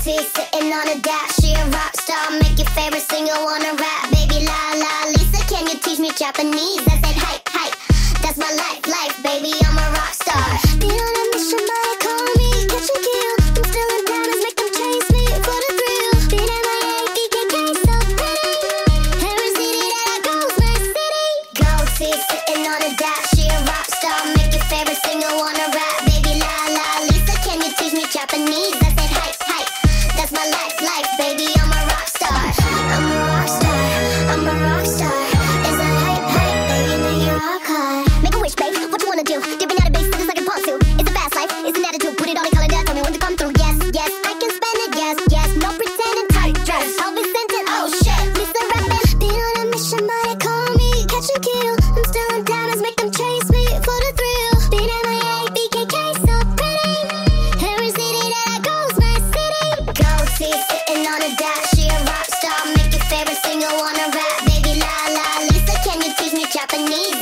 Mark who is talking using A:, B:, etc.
A: Goatee sitting on a dash. She a rock star, make your favorite singer wanna rap. Baby la la Lisa, can you teach me Japanese? I said hype hype, that's my life life, baby. I'm a rock star. Be on a mission, my economy, catch and kill. I'm diamonds, make them chase me for the thrill. BKK, so city city. Goatee sitting on a dash. She a rock star, make your favorite singer wanna rap. Baby la la Lisa, can you teach me Japanese? Japanese.